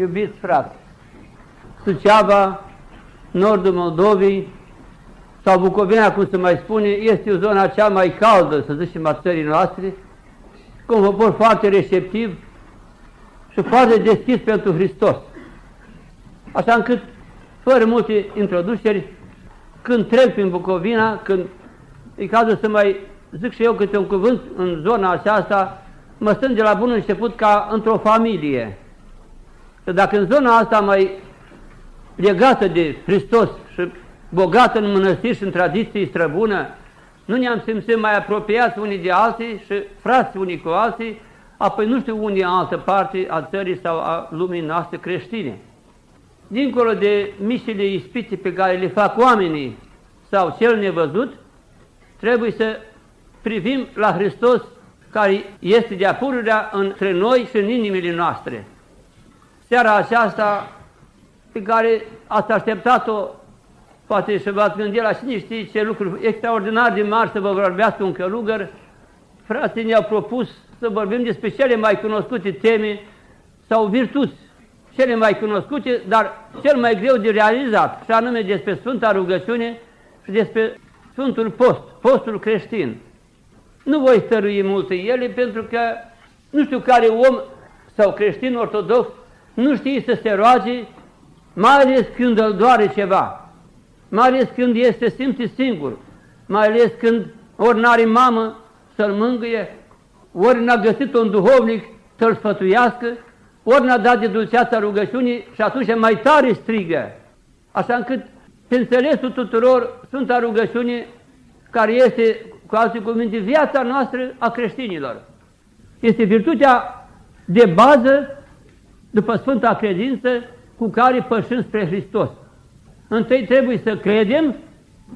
iubiți frate, Suceava, nordul Moldovei sau Bucovina, cum se mai spune, este o zona cea mai caldă, să zicem, a țării noastre, cu un popor foarte receptiv și foarte deschis pentru Hristos. Așa încât, fără multe introduceri, când trec prin Bucovina, când e cazul să mai zic și eu câte un cuvânt în zona aceasta, mă stând de la bun început ca într-o familie. Că dacă în zona asta mai legată de Hristos și bogată în mănăstiri și în tradiții străbună, nu ne-am simțit mai apropiați unii de alții și frați unii cu alții, apoi nu știu unde în altă parte a țării sau a lumii noastre creștine. Dincolo de misiile ispite pe care le fac oamenii sau cel nevăzut, trebuie să privim la Hristos care este de-a pururea între noi și în inimile noastre. Seara aceasta pe care ați așteptat-o, poate și v-ați gândit la cine știe ce lucruri extraordinar de mari să vă vorbească un călugăr, frații ne-au propus să vorbim despre cele mai cunoscute teme sau virtuți, cele mai cunoscute, dar cel mai greu de realizat, și anume despre Sfânta Rugăciune și despre Sfântul Post, postul creștin. Nu voi stărui multe ele pentru că nu știu care om sau creștin ortodox nu știe să se roage, mai ales când îl doare ceva, mai ales când este simte singur, mai ales când ori n-are mamă să-l mângâie, ori n-a găsit un duhovnic să-l sfătuiască, ori n-a dat de dulceața rugăciunii și atunci mai tare strigă. Așa încât, pe înțelesul tuturor, Sfânta rugăciune, care este, cu alte cuvinte, viața noastră a creștinilor. Este virtutea de bază, după Sfânta credință, cu care pășim spre Hristos. Întâi trebuie să credem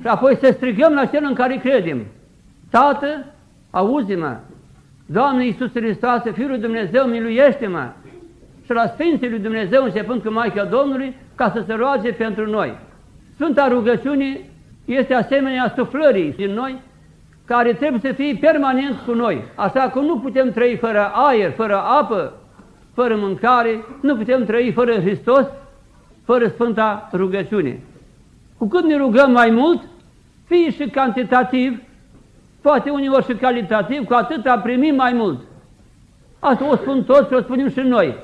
și apoi să strigăm la cel în care credem. Tată, auzi-mă, Doamne Iisus Hristos, Fiul lui Dumnezeu, miluiește-mă! Și la Sfinții lui Dumnezeu, începând cu Maica Domnului, ca să se roage pentru noi. Sfânta rugăciune este asemenea suflării din noi, care trebuie să fie permanent cu noi. Așa că nu putem trăi fără aer, fără apă, fără mâncare, nu putem trăi fără Hristos, fără Sfânta rugăciune. Cu cât ne rugăm mai mult, fie și cantitativ, poate uneori și calitativ, cu atât primim mai mult. Asta o spun toți și o spunem și noi.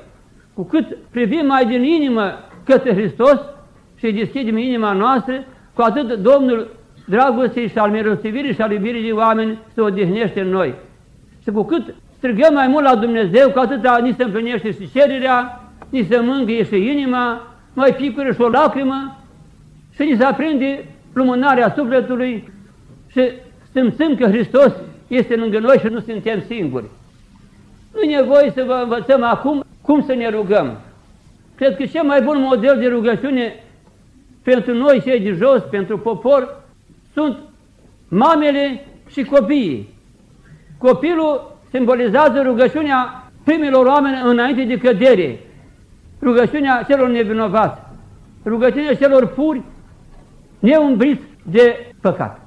Cu cât privim mai din inimă către Hristos și deschidem inima noastră, cu atât Domnul dragostei și al mirostivirii și al iubirii de oameni se odihnește în noi. Și cu cât strigăm mai mult la Dumnezeu, cu atât ni se împlinește și cererea, ni se mângâie și inima, mai picură și o lacrimă și ni se aprinde lumânarea sufletului și simțim că Hristos este lângă noi și nu suntem singuri. Nu e nevoie să vă învățăm acum cum să ne rugăm. Cred că cel mai bun model de rugăciune pentru noi, cei de jos, pentru popor, sunt mamele și copiii. Copilul simbolizează rugăciunea primilor oameni înainte de cădere, rugăciunea celor nevinovați, rugăciunea celor puri, neumbriți de păcat.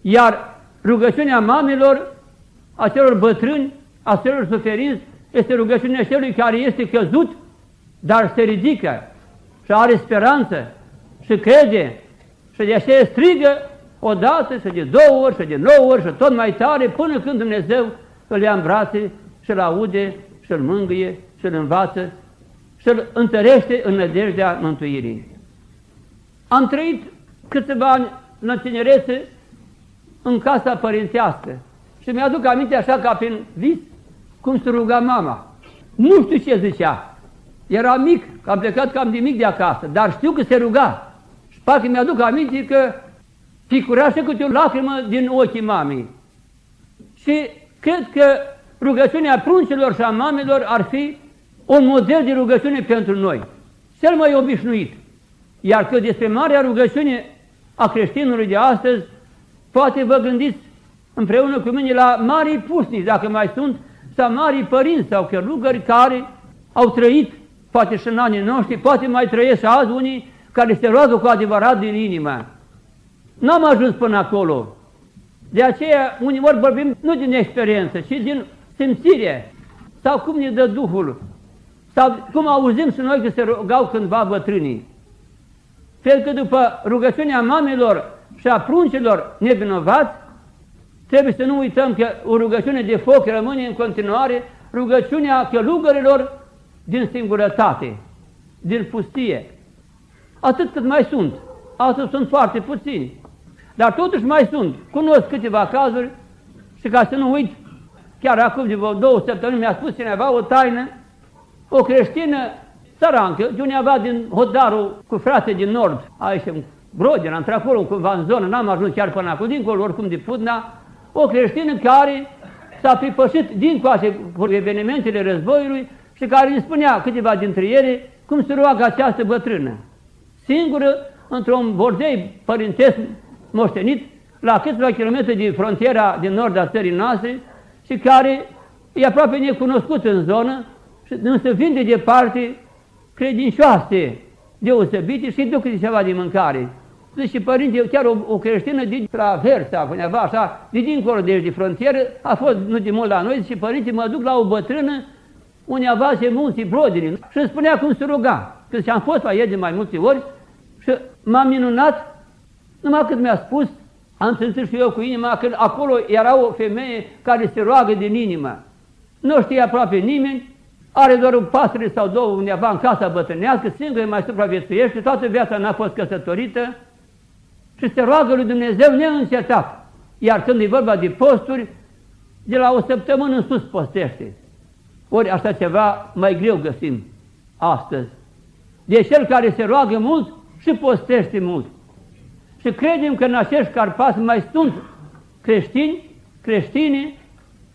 Iar rugăciunea mamelor, a celor bătrâni, a celor suferiți, este rugăciunea celui care este căzut, dar se ridică și are speranță și crede și de aceea strigă o dată și de două ori și de nouă ori și tot mai tare până când Dumnezeu îl ia în brațe și îl aude și îl mângâie și îl învață și îl întărește în nădejdea mântuirii. Am trăit câțiva ani în tinerețe în casa părintească și mi-aduc aminte așa ca prin vis cum se ruga mama. Nu știu ce zicea. Era mic, că am plecat cam de mic de acasă, dar știu că se ruga. Și parcă mi-aduc aminte că picura și câte o lacrimă din ochii mamei. Și cred că rugăciunea pruncilor și a mamelor ar fi un model de rugăciune pentru noi, cel mai obișnuit. Iar că despre marea rugăciune a creștinului de astăzi, poate vă gândiți împreună cu mine la marii pusnici, dacă mai sunt, sau marii părinți sau călugări care au trăit, poate și în anii noștri, poate mai trăiesc azi unii care se roagă cu adevărat din inimă. N-am ajuns până acolo. De aceea, uneori vorbim nu din experiență, ci din simțire sau cum ne dă Duhul Sau cum auzim și noi că se rugau cândva bătrânii. Fel că după rugăciunea mamelor și a pruncilor nevinovați, trebuie să nu uităm că o rugăciune de foc rămâne în continuare rugăciunea călugărilor din singurătate, din pustie. Atât cât mai sunt. Astăzi sunt foarte puțini. Dar totuși mai sunt. Cunosc câteva cazuri și ca să nu uit, chiar acum de două săptămâni mi-a spus cineva o taină, o creștină sărancă, de undeva din Hodarul cu frate din nord, aici în Brodin, am acolo cumva în zonă, n-am ajuns chiar până acolo, dincolo oricum de Pudna, o creștină care s-a pripășit din coace cu evenimentele războiului și care îmi spunea câteva dintre ele cum se roagă această bătrână. Singură, într-un bordei părintesc moștenit, la câțiva kilometri din frontiera din nord a țării noastre și care e aproape necunoscut în zonă, însă vin de departe credincioase deosebite și duc de ceva de mâncare. Zice, părinte, eu chiar o, o creștină din traversa, undeva așa, de dincolo de, de frontieră, a fost nu de mult la noi, zice, părinte, mă duc la o bătrână, undeva se munții brodini. Și îmi spunea cum se ruga. Când am fost la el de mai multe ori și m-am minunat, numai cât mi-a spus, am simțit și eu cu inima că acolo era o femeie care se roagă din inimă. Nu știe aproape nimeni, are doar un pasăre sau două undeva în casa bătrânească, singur mai supraviețuiește, toată viața n-a fost căsătorită și se roagă lui Dumnezeu neîncetat. Iar când e vorba de posturi, de la o săptămână în sus postește. Ori așa ceva mai greu găsim astăzi. De cel care se roagă mult și postește mult. Și credem că în acești Carpați mai sunt creștini, creștini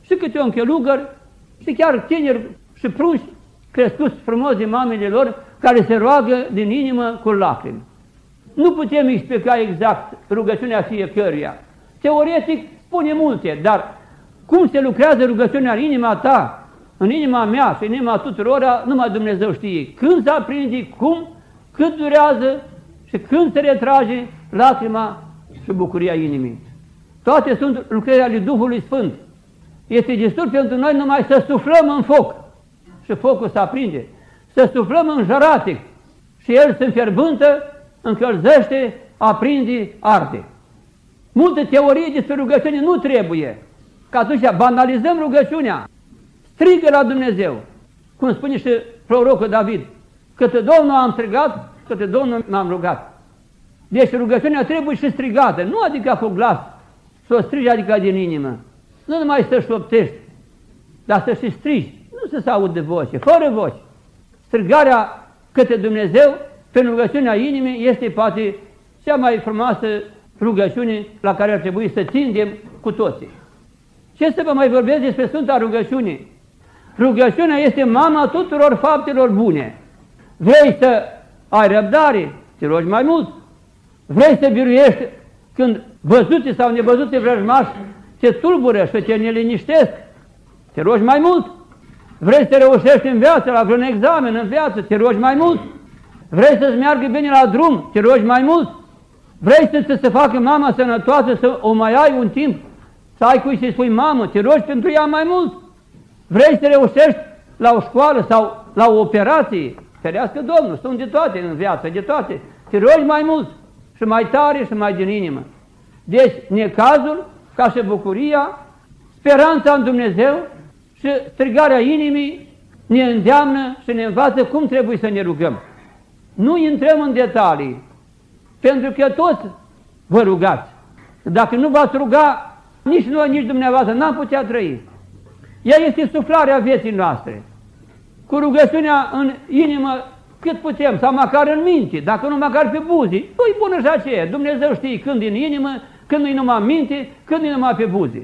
și câte un chelugăr și chiar tineri și prunși crescuți frumos de mamele lor care se roagă din inimă cu lacrimi. Nu putem explica exact rugăciunea fiecăruia. Teoretic spune multe, dar cum se lucrează rugăciunea în inima ta, în inima mea și în inima tuturora, numai Dumnezeu știe. Când se aprinde, cum, cât durează și când se retrage lacrima și bucuria inimii. Toate sunt lucrările ale Duhului Sfânt. Este destul pentru noi numai să suflăm în foc și focul se aprinde. Să suflăm în jăratic și el se înfierbântă, încălzește, aprinde, arde. Multe teorii despre rugăciune nu trebuie. Că atunci banalizăm rugăciunea. Strigă la Dumnezeu. Cum spune și prorocul David. Câte Domnul am strigat, câte Domnul m-am rugat. Deci rugăciunea trebuie și strigată. Nu adică cu glas. Să o strigi adică din inimă. Nu numai să șoptești, dar să și strigi nu să se audă voce, fără voce. Strigarea către Dumnezeu pe rugăciunea inimii este poate cea mai frumoasă rugăciune la care ar trebui să tindem cu toții. Ce să vă mai vorbesc despre Sfânta Rugăciune? Rugăciunea este mama tuturor faptelor bune. Vrei să ai răbdare? Te rogi mai mult. Vrei să biruiești când văzute sau nevăzute vrăjmași te tulbură și te neliniștesc? Te rogi mai mult. Vrei să reușești în viață, la vreun examen în viață, te rogi mai mult. Vrei să-ți meargă bine la drum, te rogi mai mult. Vrei să ți se facă mama sănătoasă, să o mai ai un timp, să ai cui să-i spui mamă, te rogi pentru ea mai mult. Vrei să reușești la o școală sau la o operație, ferească Domnul, sunt de toate în viață, de toate. Te rogi mai mult și mai tare și mai din inimă. Deci, necazul, ca și bucuria, speranța în Dumnezeu și strigarea inimii ne îndeamnă și ne învață cum trebuie să ne rugăm. Nu intrăm în detalii, pentru că toți vă rugați. Dacă nu v-ați ruga, nici noi, nici dumneavoastră n-am putea trăi. Ea este suflarea vieții noastre. Cu rugăciunea în inimă cât putem, sau măcar în minte, dacă nu măcar pe buzi, nu-i bună și aceea. Dumnezeu știe când în inimă, când nu-i numai minte, când nu-i numai pe buzi.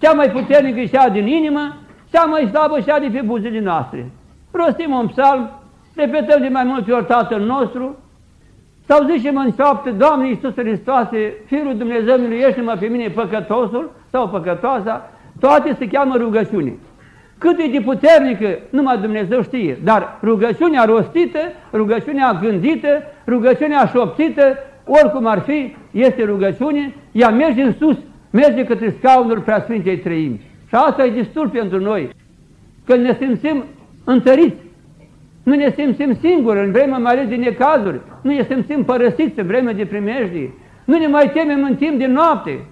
Cea mai puternică e cea din inimă cea mai slabă și de pe buzele noastre. Rostim un psalm, repetăm de mai multe ori Tatăl nostru, sau zicem în șapte, Doamne Iisus Hristoase, Fiul Dumnezeu, miluiește-mă pe mine păcătosul sau păcătoasa, toate se cheamă rugăciune. Cât e de puternică, numai Dumnezeu știe, dar rugăciunea rostită, rugăciunea gândită, rugăciunea șoptită, oricum ar fi, este rugăciune, ea merge în sus, merge către scaunul preasfintei trăimi. Și asta e destul pentru noi, că ne simțim întăriți Nu ne simțim singuri în vremea mai ales de necazuri. Nu ne simțim părăsiți în vremea de primejdii. Nu ne mai temem în timp de noapte.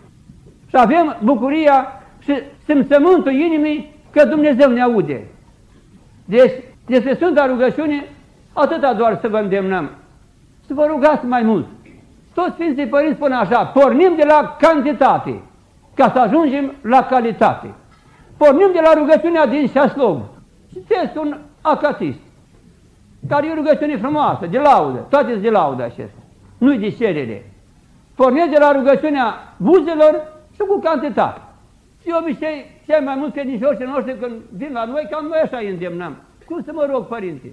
Și avem bucuria și simțământul inimii că Dumnezeu ne aude. Deci, despre Sfânta rugăciune, atâta doar să vă îndemnăm. Să vă rugați mai mult. Toți Sfinții Părinți spun așa, pornim de la cantitate, ca să ajungem la calitate. Pornim de la rugăciunea din Șaslov. Citesc un acatist, care e o rugăciune frumoasă, de laudă, toate de laudă acestea, nu-i de cerere. Pornim de la rugăciunea buzelor și cu cantitate. Și obicei, cei mai mulți credincioși noștri când vin la noi, cam noi așa îi îndemnăm. Cum să mă rog, părinte?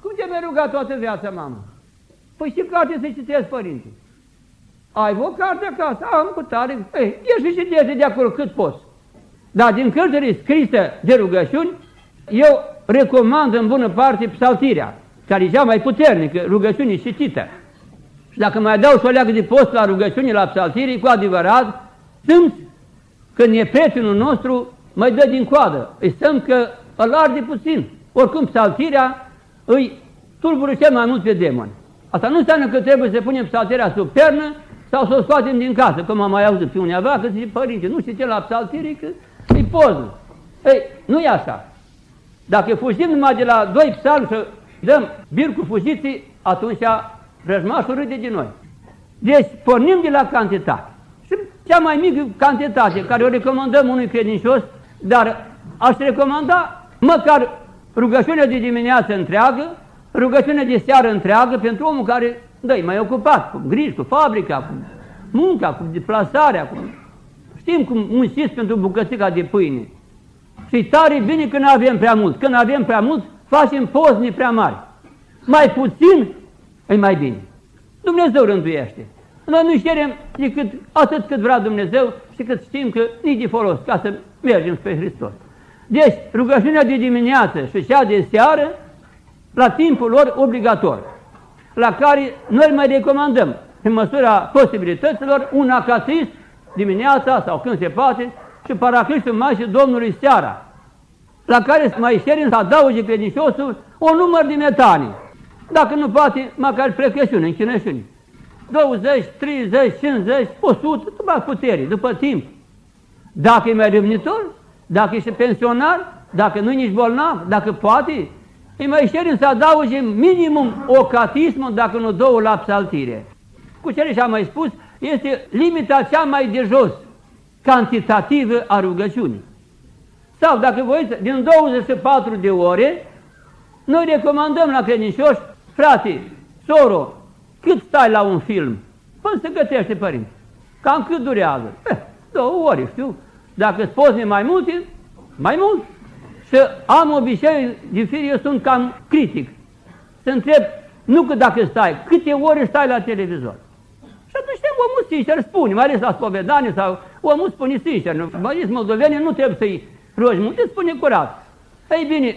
Cum te mai rugat toată viața, mamă? Păi și carte să citesc, părinte. Ai o carte acasă? Am cu tare. Ei, ieși și citește de acolo cât poți. Dar din cărțile scrise de rugăciuni, eu recomand în bună parte psaltirea, care e cea mai puternică, rugăciunii citită. Și dacă mai dau și o leagă de post la rugăciuni, la psaltirii, cu adevărat, sunt când e prietenul nostru, mai dă din coadă. Îi stăm că îl arde puțin. Oricum, psaltirea îi tulbură cel mai mult pe demoni. Asta nu înseamnă că trebuie să punem psaltirea sub pernă sau să o scoatem din casă, cum am mai auzit pe uneva, că zice, părinte, nu știi ce la psaltirii, că e poză. Ei, nu e așa. Dacă fugim numai de la doi psalmi să dăm bir cu fugiții, atunci răjmașul râde de noi. Deci pornim de la cantitate. Și cea mai mică cantitate care o recomandăm unui credincios, dar aș recomanda măcar rugăciunea de dimineață întreagă, rugăciunea de seară întreagă pentru omul care, da, mai ocupat cu griji, cu fabrica, cu munca, cu deplasarea, cu... știm cum munciți pentru bucățica de pâine. Și tare bine când avem prea mult. Când avem prea mult, facem pozni prea mari. Mai puțin, e mai bine. Dumnezeu rânduiește. Noi nu cerem decât atât cât vrea Dumnezeu și cât știm că nici de folos ca să mergem spre Hristos. Deci, rugăciunea de dimineață și cea de seară, la timpul lor obligator, la care noi mai recomandăm, în măsura posibilităților, un acatist dimineața sau când se poate, și paraclisul Maicii Domnului seara, la care mai cerem să adauge credinciosul o număr de metanii. Dacă nu poate, măcar precăsiune, închinășuni. 20, 30, 50, 100, după putere, după timp. Dacă e mai râvnitor, dacă ești pensionar, dacă nu e nici bolnav, dacă poate, îi mai cerem să adauge minimum o catismă, dacă nu două la psaltire. Cu ce și-am mai spus, este limita cea mai de jos, cantitativă a rugăciunii. Sau, dacă voi din 24 de ore, noi recomandăm la credincioși, frate, soro, cât stai la un film? Până se gătește, părinte. Cam cât durează? Eh, două ore, știu. Dacă îți poți mai multe, mai mult. Și am obicei, din fire, eu sunt cam critic. Să întreb, nu că dacă stai, câte ore stai la televizor? Și atunci știm, omul sincer spune, mai ales la spovedanie sau omul spune sincer. Mai zis, moldovenii nu trebuie să-i rogi multe, spune curat. Ei bine,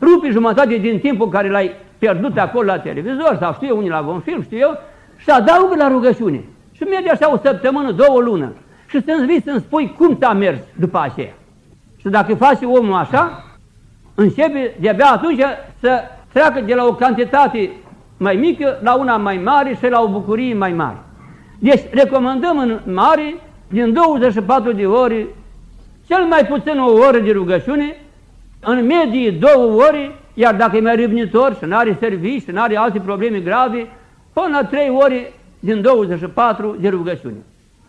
rupi jumătate din timpul care l-ai pierdut acolo la televizor sau știu eu, unii la un film, știu eu, și adaugă la rugăciune. Și merge așa o săptămână, două lună. Și să-mi vii să-mi spui cum ți-a mers după aceea. Și dacă face omul așa, începe de-abia atunci să treacă de la o cantitate mai mică la una mai mare și la o bucurie mai mare. Deci recomandăm în mare, din 24 de ore, cel mai puțin o oră de rugăciune, în medie două ore, iar dacă e mai râvnitor și nu are servici și nu are alte probleme grave, până la trei ore din 24 de rugăciune.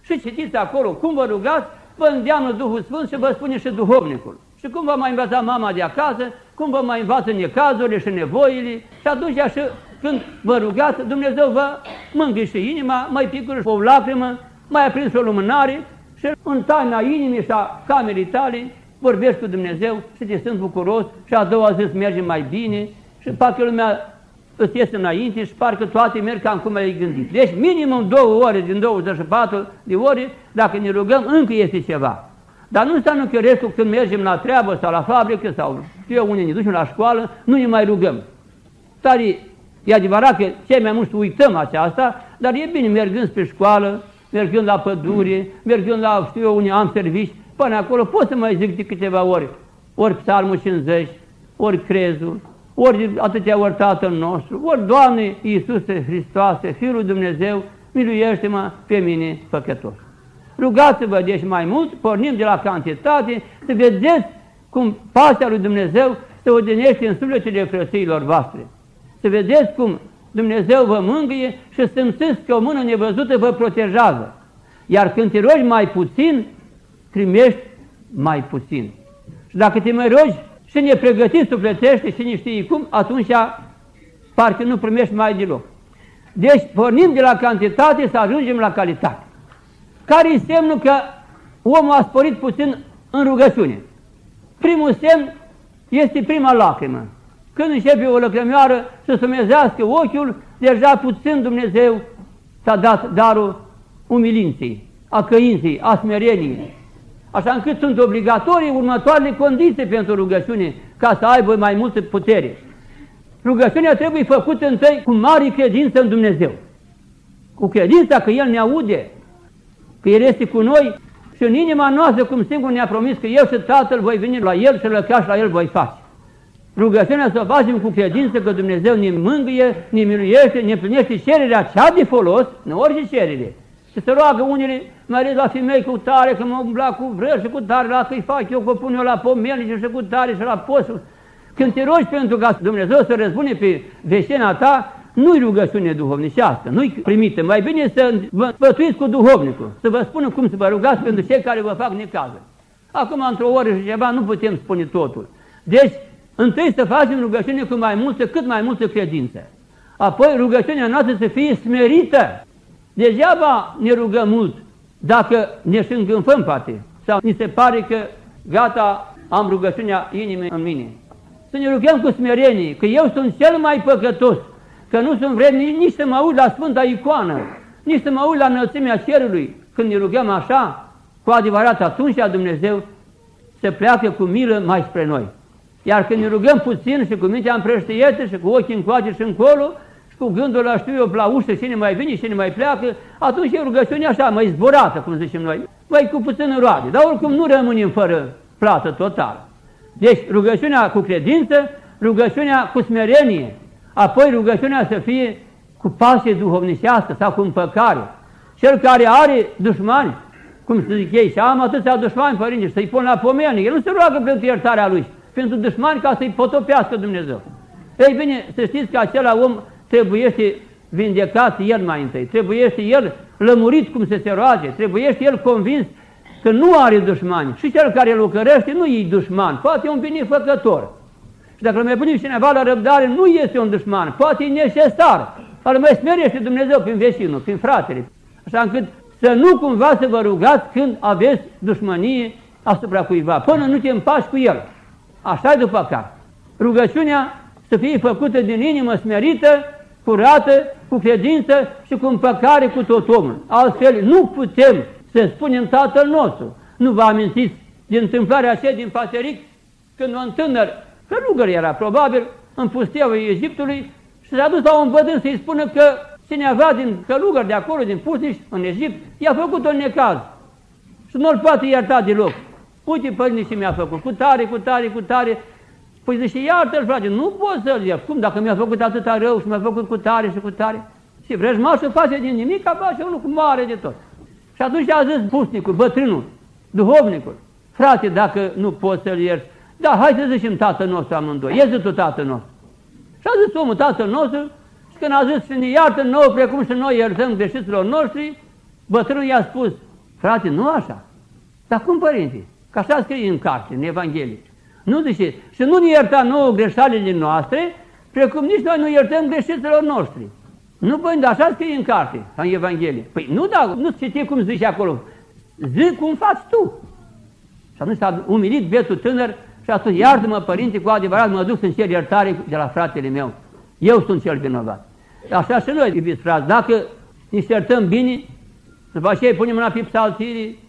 Și citiți acolo cum vă rugați, vă îndeamnă Duhul Sfânt și vă spune și duhovnicul. Și cum vă mai învăța mama de acasă, cum vă mai învață necazurile și nevoile, și atunci și când vă rugați, Dumnezeu vă mângâie și inima, mai picură o lacrimă, mai aprins o lumânare și în taina inimii și a camerei tale vorbești cu Dumnezeu și te sunt bucuros și a doua zi merge mai bine și parcă lumea îți iese înainte și parcă toate merg cam cum ai gândit. Deci minimum două ore din 24 de ore, dacă ne rugăm, încă este ceva. Dar nu înseamnă că restul când mergem la treabă sau la fabrică sau știu eu unde ne ducem la școală, nu ne mai rugăm. Dar e, e adevărat că cei mai mulți uităm aceasta, dar e bine mergând spre școală, mergând la pădure, mergând la, știu eu, unde am servici, până acolo pot să mai zic de câteva ori, ori psalmul 50, ori crezul, ori atâtea ori Tatăl nostru, ori Doamne Iisuse Hristoase, Fiul lui Dumnezeu, miluiește-mă pe mine păcătos. Rugați-vă deci mai mult, pornim de la cantitate, să vedeți cum pacea lui Dumnezeu se odinește în sufletele frățiilor voastre. Să vedeți cum Dumnezeu vă mângâie și simțiți că o mână nevăzută vă protejează. Iar când te rogi mai puțin, primești mai puțin. Și dacă te mai rogi și ne pregătiți sufletește și ne știi cum, atunci parcă nu primești mai deloc. Deci pornim de la cantitate să ajungem la calitate. Care e semnul că omul a sporit puțin în rugăciune? Primul semn este prima lacrimă. Când începe o lăcrămioară să sumezească ochiul, deja puțin Dumnezeu s-a dat darul umilinței, a căinței, a smereniei. Așa încât sunt obligatorii următoarele condiții pentru rugăciune, ca să aibă mai multă putere. Rugăciunea trebuie făcută întâi cu mare credință în Dumnezeu. Cu credința că El ne aude, că El este cu noi și în inima noastră, cum singur ne-a promis că eu și Tatăl voi veni la El și lăcaș la El voi face. Rugăciunea să o facem cu credință că Dumnezeu ne mângâie, ne miluiește, ne plinește cererea cea de folos, nu orice cerere. Și se roagă unele, mai ales la femei cu tare, că mă umbla cu vră și cu tare, la că-i fac eu, că pun eu la pomenice și cu tare și la postul. Când te rogi pentru ca Dumnezeu să răzbune pe veștena ta, nu-i rugăciune duhovnicească, nu-i primită. Mai bine să vă sfătuiți cu duhovnicul, să vă spună cum să vă rugați pentru cei care vă fac necază. Acum, într-o oră și ceva, nu putem spune totul. Deci, întâi să facem rugăciune cu mai multă, cât mai multă credință. Apoi rugăciunea noastră să fie smerită. Degeaba ne rugăm mult dacă ne și îngânfăm, poate, sau ni se pare că gata, am rugăciunea inimii în mine. Să ne rugăm cu smerenie, că eu sunt cel mai păcătos, că nu sunt vrednic nici să mă aud la Sfânta Icoană, nici să mă aud la înălțimea cerului. Când ne rugăm așa, cu adevărat atunci Dumnezeu se pleacă cu milă mai spre noi. Iar când ne rugăm puțin și cu mintea împrăștietă și cu ochii încoace și încolo, și cu gândul la știu eu la ușă cine mai vine, cine mai pleacă, atunci e rugăciunea așa, mai zburată, cum zicem noi, mai cu puțin roade, dar oricum nu rămânem fără plată totală. Deci rugăciunea cu credință, rugăciunea cu smerenie, apoi rugăciunea să fie cu pasie duhovnicească sau cu împăcare. Cel care are dușmani, cum să zic ei, și am atâția dușmani, părinți, să-i pun la pomeni, el nu se roagă pentru iertarea lui, pentru dușmani ca să-i potopească Dumnezeu. Ei bine, să știți că acela om trebuie să vindecat el mai întâi, trebuie să el lămurit cum să se roage, trebuie să el convins că nu are dușmani. Și cel care lucrărește nu e dușman, poate e un binefăcător. Și dacă mai punem cineva la răbdare, nu este un dușman, poate e necesar. Dar mai smerește Dumnezeu prin vecinul, prin fratele. Așa încât să nu cumva să vă rugați când aveți dușmănie asupra cuiva, până nu te împaci cu el. Așa după care. Rugăciunea să fie făcută din inimă smerită, curată, cu credință și cu împăcare cu tot omul. Altfel nu putem să spunem Tatăl nostru. Nu vă amintiți din întâmplarea aceea din Pateric, când un tânăr, călugăr era probabil, în pusteaua Egiptului și s-a dus la un bădân să-i spună că cineva din călugări de acolo, din Pusnici, în Egipt, i-a făcut un necaz și nu-l poate ierta deloc. Uite, părinte, ce mi-a făcut, cu tare, cu tare, cu tare. Păi zice, iartă-l, frate, nu pot să-l iert. Cum, dacă mi-a făcut atâta rău și mi-a făcut cu tare și cu tare? Și să face din nimic, ca face unul cu mare de tot. Și atunci a zis pusnicul, bătrânul, duhovnicul, frate, dacă nu poți să-l ierți, da, hai să zicem tatăl nostru amândoi, iese tu tatăl nostru. Și a zis omul tatăl nostru și când a zis să ne iartă nouă, precum și noi iertăm greșiților noștri, bătrânul i-a spus, frate, nu așa. Dar cum, părinte? Că așa scrie în carte, în Evanghelie. Nu zice, și nu ne ierta nouă greșalile noastre, precum nici noi nu iertăm greșiților noștri. Nu, păi, dar așa scrie în carte, în Evanghelie. Păi nu, da, nu citi cum zice acolo. Zic cum faci tu. Și atunci s-a umilit bietul tânăr și a spus, iartă-mă, părinte, cu adevărat mă duc să cer iertare de la fratele meu. Eu sunt cel vinovat. Așa și noi, iubiți frați, dacă ne iertăm bine, după aceea punem mâna pe psaltirii,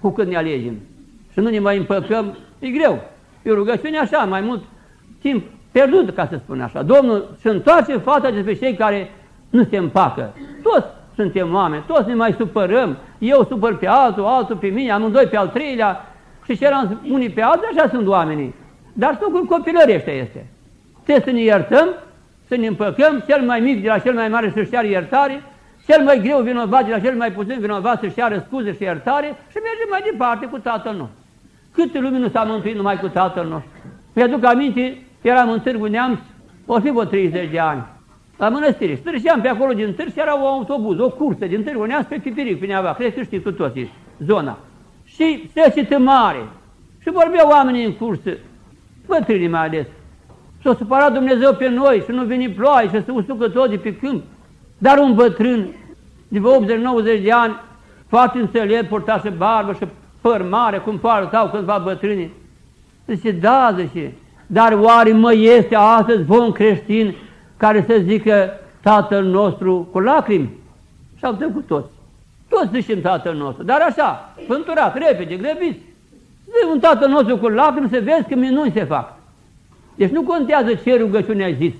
cu cât ne alegem. Și nu ne mai împăcăm, e greu. E o rugăciune așa, mai mult timp pierdut, ca să spun așa. Domnul se întoarce fața despre cei care nu se împacă. Toți suntem oameni, toți ne mai supărăm. Eu supăr pe altul, altul pe mine, amândoi pe al treilea și ceilalți unii pe alții, așa sunt oamenii. Dar sunt cum copilării ăștia este. Trebuie să ne iertăm, să ne împăcăm, cel mai mic de la cel mai mare să-și ceară iertare, cel mai greu vinovat de la cel mai puțin vinovat să-și ceară scuze și iertare și mergem mai departe cu Tatăl nostru. Câte lume nu s-a mântuit numai cu Tatăl nostru? Mi-aduc aminte, eram în Târgu Neamț, o fi vreo 30 de ani, la mănăstire. Și treceam pe acolo din Târg și era un autobuz, o cursă din Târgu Neamț pe Pipiric, pe Neava, cred că știți cu toții zona. Și trecetă mare. Și vorbeau oamenii în cursă, bătrânii mai ales. S-a supărat Dumnezeu pe noi și nu vine ploaie și se usucă tot de pe câmp. Dar un bătrân de 80-90 de ani, foarte înțelept, purta și barbă și păr mare, cum poartau câțiva bătrâni. Zice, da, zice, dar oare mă este astăzi vom creștin care să zică Tatăl nostru cu lacrimi? Și au cu toți. Toți zicem Tatăl nostru, dar așa, pânturat, repede, grăbiți. Zic un Tatăl nostru cu lacrimi să vezi că minuni se fac. Deci nu contează ce rugăciune ai zis.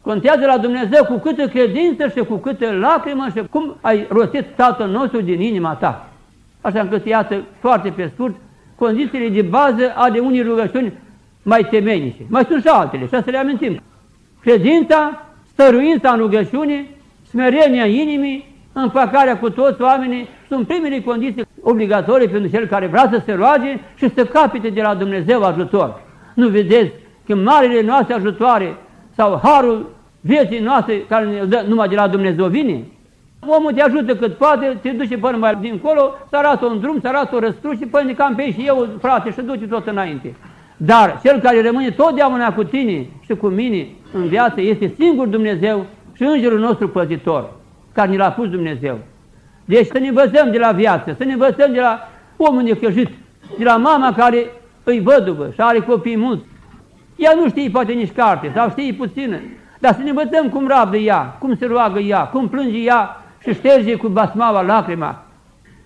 Contează la Dumnezeu cu câtă credință și cu câtă lacrimă și cum ai rostit Tatăl nostru din inima ta. Așa încât, iată, foarte pe scurt, condițiile de bază ale unei rugăciuni mai temenice. Mai sunt și altele, și să le amintim. Credința, stăruința în rugăciune, smerenia inimii, împăcarea cu toți oamenii, sunt primele condiții obligatorii pentru cel care vrea să se roage și să capite de la Dumnezeu ajutor. Nu vedeți că marile noastre ajutoare sau harul vieții noastre care ne dă numai de la Dumnezeu vine? Omul te ajută cât poate, te duce până mai dincolo, să arată un drum, să arată o răstruș și până cam pe și eu, frate, și duce tot înainte. Dar cel care rămâne totdeauna cu tine și cu mine în viață este singur Dumnezeu și Îngerul nostru păzitor, care ne l-a pus Dumnezeu. Deci să ne învățăm de la viață, să ne învățăm de la omul necăjit, de la mama care îi văduvă și are copii mulți. Ea nu știe poate nici carte sau știe puțină, dar să ne învățăm cum rabdă ea, cum se roagă ea, cum plânge ea și șterge cu basmaua lacrima.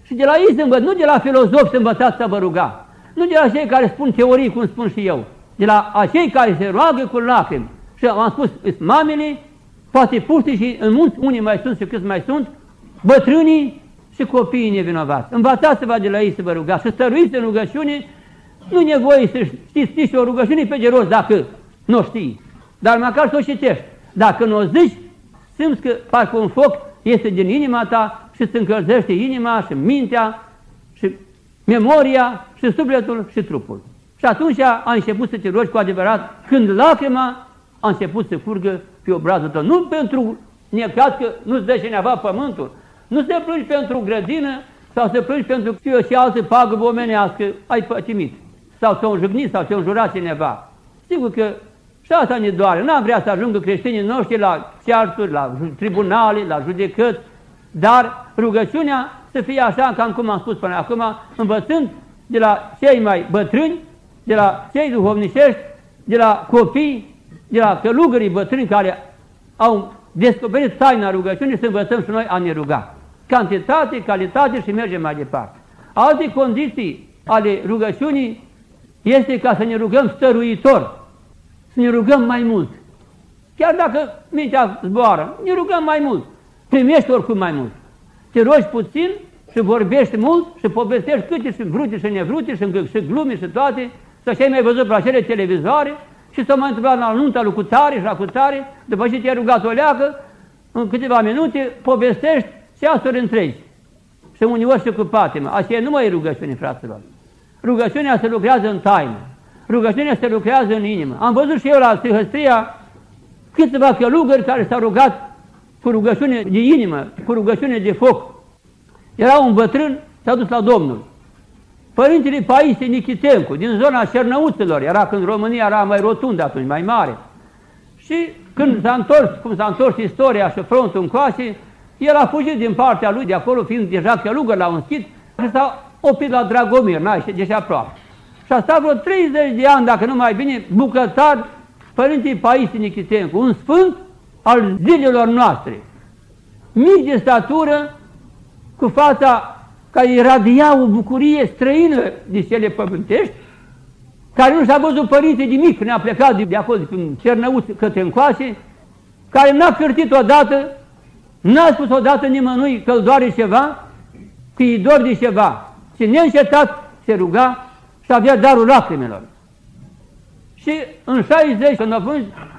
Și de la ei să învăț, nu de la filozofi să învățați să vă ruga, nu de la cei care spun teorii, cum spun și eu, de la acei care se roagă cu lacrimi. Și am spus, sunt mamele, poate puști și în mulți, unii mai sunt și câți mai sunt, bătrânii și copiii nevinovați. Învățați-vă de la ei să vă rugați și stăruiți în rugăciune, nu nevoie să știți, știți o rugăciune pe de rost dacă nu știi, dar măcar să o citești. Dacă nu o zici, simți că parcă un foc este din inima ta și îți încălzește inima și mintea și memoria și sufletul și trupul. Și atunci a început să te rogi cu adevărat când lacrima a început să curgă pe obrazul tău. Nu pentru necat că nu-ți dă cineva pământul, nu se plângi pentru grădină sau să plângi pentru fie și altă pagă omenească, ai pătimit. Sau să o jignit sau să o înjura cineva. Sigur că și asta ne doare. N-am vrea să ajungă creștinii noștri la cearturi, la tribunale, la judecăți, dar rugăciunea să fie așa, cam cum am spus până acum, învățând de la cei mai bătrâni, de la cei duhovnicești, de la copii, de la călugării bătrâni care au descoperit taina rugăciunii, să învățăm și noi a ne ruga. Cantitate, calitate și mergem mai departe. Alte condiții ale rugăciunii este ca să ne rugăm stăruitor, să ne rugăm mai mult. Chiar dacă mintea zboară, ne rugăm mai mult. Primești oricum mai mult. Te rogi puțin și vorbești mult și povestești câte și vrute și nevrute și, și glume și toate, să și ai mai văzut pe acele televizoare și s-a mai întâmplat la nunta lui Cutare și la Cutare, după ce te-ai rugat o leacă, în câteva minute povestești ceasuri întregi. Și uneori și cu patimă. Așa nu mai e rugăciune, fraților. Rugăciunea se lucrează în taină. Rugăciunea se lucrează în inimă. Am văzut și eu la Sihăstria câțiva călugări care s-au rugat cu rugăciune de inimă, cu rugăciune de foc. Era un bătrân, s-a dus la Domnul. Părintele Paisie Nichitencu, din zona Cernăuților, era când România era mai rotundă atunci, mai mare. Și când s-a întors, cum s-a întors istoria și frontul în coase, el a fugit din partea lui de acolo, fiind deja călugăr la un schid, și s-a oprit la Dragomir, n-ai, deci aproape. Și a stat vreo 30 de ani, dacă nu mai bine, bucătar Părintele Paisie Nichitencu, un sfânt al zilelor noastre. Mic de statură, cu fața care iradia o bucurie străină de cele pământești, care nu și-a văzut părinte de mic când a plecat de, de acolo, de prin Cernăuț către încoase, care n-a cârtit odată, n-a spus odată nimănui că îl doare ceva, că îi dor de ceva. Și neîncetat se ruga și avea darul lacrimelor. Și în 60, când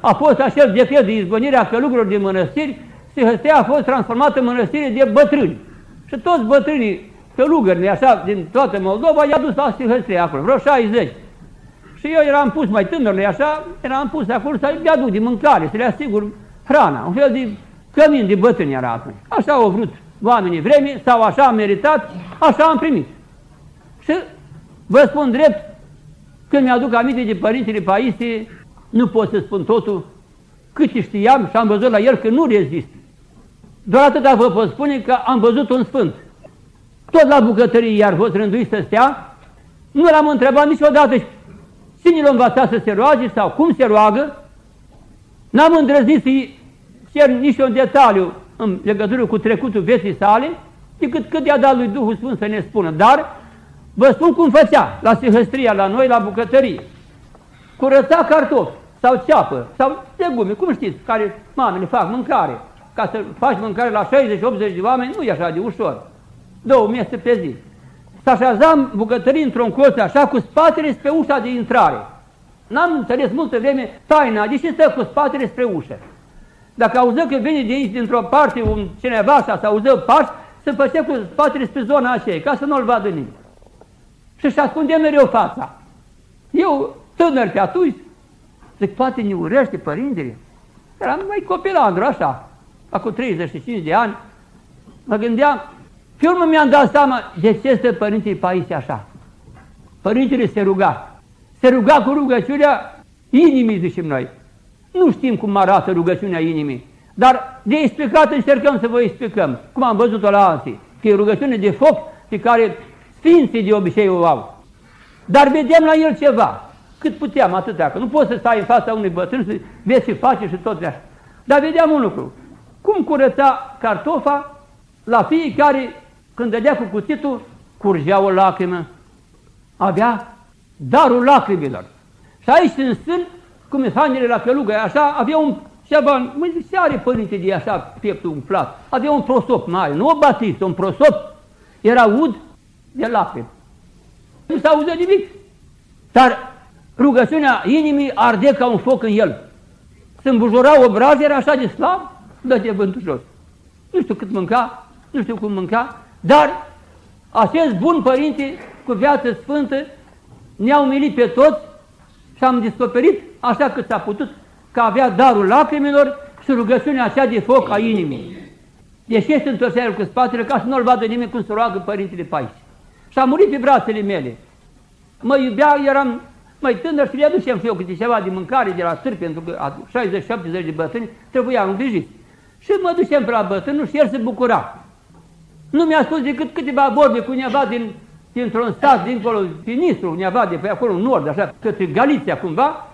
a fost acel decret de izgonire a călugărilor din mănăstiri, Sihăstea a fost transformată în mănăstire de bătrâni. Și toți bătrânii călugări, așa, din toată Moldova, i-a dus la Sihăstea acolo, vreo 60. Și eu eram pus mai tânărle, așa, eram pus acolo să-i aduc de mâncare, să le asigur hrana, un fel de cămin de bătrâni era atunci. Așa au vrut oamenii vremii, sau așa am meritat, așa am primit. Și vă spun drept, când mi-aduc aminte de părintele Paisie, nu pot să spun totul, cât știam și am văzut la el că nu rezist. Doar atâta vă pot spune că am văzut un sfânt. Tot la bucătărie iar fost rânduit să stea, nu l-am întrebat niciodată cine l-a învățat să se roage sau cum se roagă. N-am îndrăznit să-i cer niciun detaliu în legătură cu trecutul vieții sale, decât cât i-a dat lui Duhul Sfânt să ne spună. Dar vă spun cum făcea la sihăstria, la noi, la bucătărie. Curăța cartofi sau ceapă sau legume, cum știți, care mamele fac mâncare. Ca să faci mâncare la 60-80 de oameni nu e așa de ușor. Două mese pe zi. Să așezam bucătării într-un colț așa cu spatele spre ușa de intrare. N-am înțeles multă vreme taina, de ce stă cu spatele spre ușă? Dacă auză că vine de aici, dintr-o parte, un cineva sau să auză pași, se făcea cu spatele spre zona aceea, ca să nu-l vadă nimeni. Și își ascunde mereu fața. Eu, tânăr pe atunci, zic, poate ne urește părintele. Eram mai copilandru, așa, acum 35 de ani. Mă gândeam, pe urmă mi-am dat seama de ce este părintele Paisie așa. Părintele se ruga. Se ruga cu rugăciunea inimii, zicem noi. Nu știm cum arată rugăciunea inimii, dar de explicat încercăm să vă explicăm, cum am văzut-o la alții, că e rugăciune de foc pe care sfinții de obicei o au. Dar vedem la el ceva, cât puteam, atâtea, că nu poți să stai în fața unui bătrân și vezi ce face și tot așa. Dar vedeam un lucru, cum curăța cartofa, la fiecare, când dădea cu cuțitul, curgea o lacrimă. Avea darul lacrimilor. Și aici în sân cum e hainele la călugă, așa, avea un ceva, mă zic, ce are părinte de așa pieptul umflat? Avea un prosop mare, nu o batiță, un prosop, era ud de lapte. Nu s-a auzit nimic, dar rugăciunea inimii arde ca un foc în el. Se îmbujura obraz, era așa de slab, dă-te vântul jos. Nu știu cât mânca, nu știu cum mânca, dar acest bun părinte cu viață sfântă ne-a umilit pe toți și am descoperit, așa cât s-a putut, că avea darul lacrimilor și rugăciunea aceea de foc a inimii. Deci este întorseară cu spatele ca să nu-l vadă nimeni cum se roagă Părintele Paisie. Și a murit pe brațele mele. Mă iubea, eram mai tânăr și le aduceam și eu câte ceva de mâncare de la țări, pentru că 60-70 de bătrâni trebuia îngrijit. Și mă duceam pe la bătrânul și el se bucura. Nu mi-a spus decât câteva vorbe cu cineva din dintr-un stat dincolo, sinistru, undeva de pe acolo, în nord, așa, către Galiția cumva.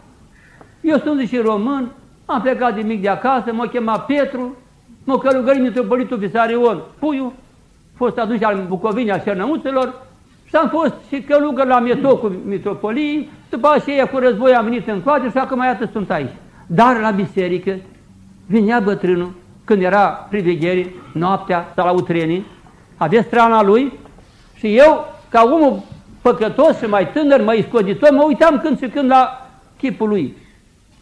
Eu sunt și român, am plecat de mic de acasă, m-a chemat Petru, m-a călugărit mitropolitul Visarion Puiu, fost atunci al Bucovinii, al Cernăuțelor, și am fost și călugăr la metocul mitropoliei, după aceea cu război am venit în coadă și acum iată sunt aici. Dar la biserică vinea bătrânul, când era priveghere, noaptea sau la utrenii, avea strana lui și eu ca omul păcătos și mai tânăr, mai scoditor, mă uitam când și când la chipul lui.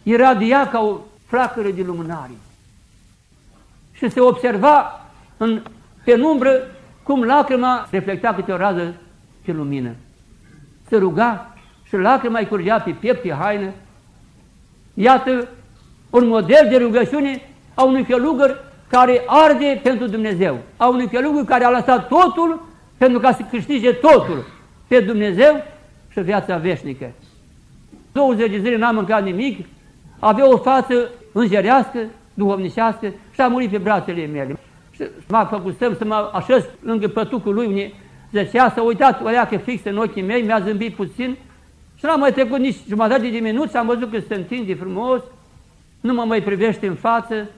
Iradia ca o flacără de lumânare. Și se observa în penumbră cum lacrima reflecta câte o rază de lumină. Se ruga și lacrima îi curgea pe piept, pe haină. Iată un model de rugăciune a unui călugăr care arde pentru Dumnezeu, a unui călugăr care a lăsat totul pentru ca să câștige totul pe Dumnezeu și viața veșnică. 20 de zile n-am mâncat nimic, avea o față îngerească, duhovnicească și a murit pe brațele mele. Și m-a făcut semn să mă așez lângă pătucul lui, unde zicea să uitați o leacă fixă în ochii mei, mi-a zâmbit puțin și n-am mai trecut nici jumătate de minut și am văzut că se întinde frumos, nu mă mai privește în față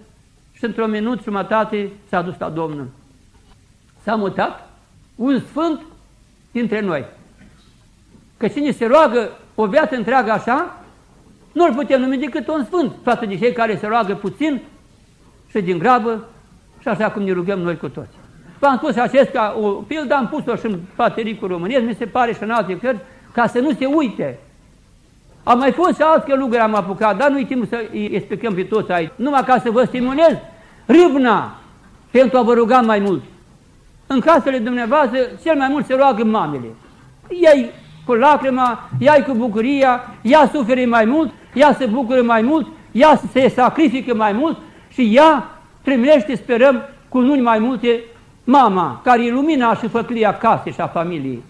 și într-o minut jumătate s-a dus la Domnul. S-a mutat un sfânt dintre noi. Că cine se roagă o viață întreagă așa, nu-l putem numi decât un sfânt față de cei care se roagă puțin și din grabă și așa cum ne rugăm noi cu toți. V-am spus acest ca o pildă, am pus-o și în patericul românesc, mi se pare și în alte cărți, ca să nu se uite. Am mai fost și alți călugări am apucat, dar nu-i timp să îi explicăm pe toți aici. Numai ca să vă stimulez, râbna pentru a vă ruga mai mult. În casele dumneavoastră, cel mai mult se roagă mamele. Ei cu lacrima, ea cu bucuria, ea suferă mai mult, ea se bucură mai mult, ea se sacrifică mai mult și ea primește, sperăm, cu luni mai multe mama, care e lumina și făclia casei și a familiei.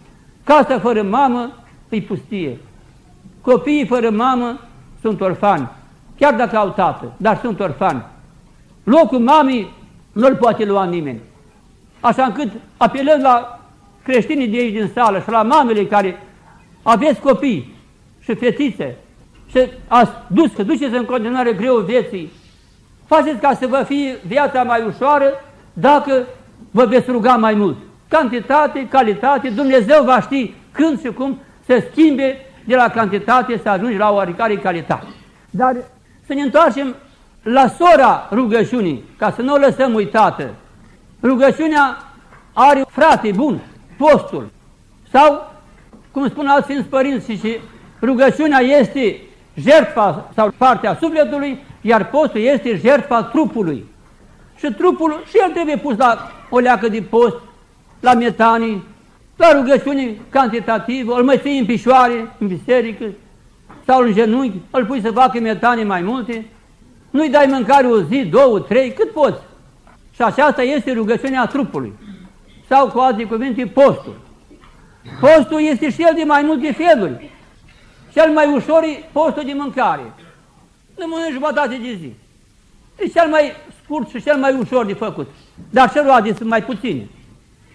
Casa fără mamă îi pustie. Copiii fără mamă sunt orfani, chiar dacă au tată, dar sunt orfani. Locul mamei nu-l poate lua nimeni. Așa încât apelăm la creștinii de aici din sală și la mamele care aveți copii și fetițe și ați dus, că duceți în continuare greu vieții, faceți ca să vă fie viața mai ușoară dacă vă veți ruga mai mult. Cantitate, calitate, Dumnezeu va ști când și cum să schimbe de la cantitate să ajungi la oarecare calitate. Dar să ne întoarcem la sora rugăciunii, ca să nu o lăsăm uitată. Rugăciunea are frate bun, postul. Sau, cum spun alți Sfinți Părinți, și rugăciunea este jertfa sau partea sufletului, iar postul este jertfa trupului. Și trupul și el trebuie pus la o leacă de post, la metanii, la rugăciune cantitativă, îl mai ții în pișoare, în biserică, sau în genunchi, îl pui să facă metanii mai multe, nu-i dai mâncare o zi, două, trei, cât poți. Și aceasta este rugăciunea trupului. Sau cu alte cuvinte, postul. Postul este și el de mai multe feluri. Cel mai ușor e postul de mâncare. Nu mănânci jumătate de zi. E cel mai scurt și cel mai ușor de făcut. Dar și roade sunt mai puține.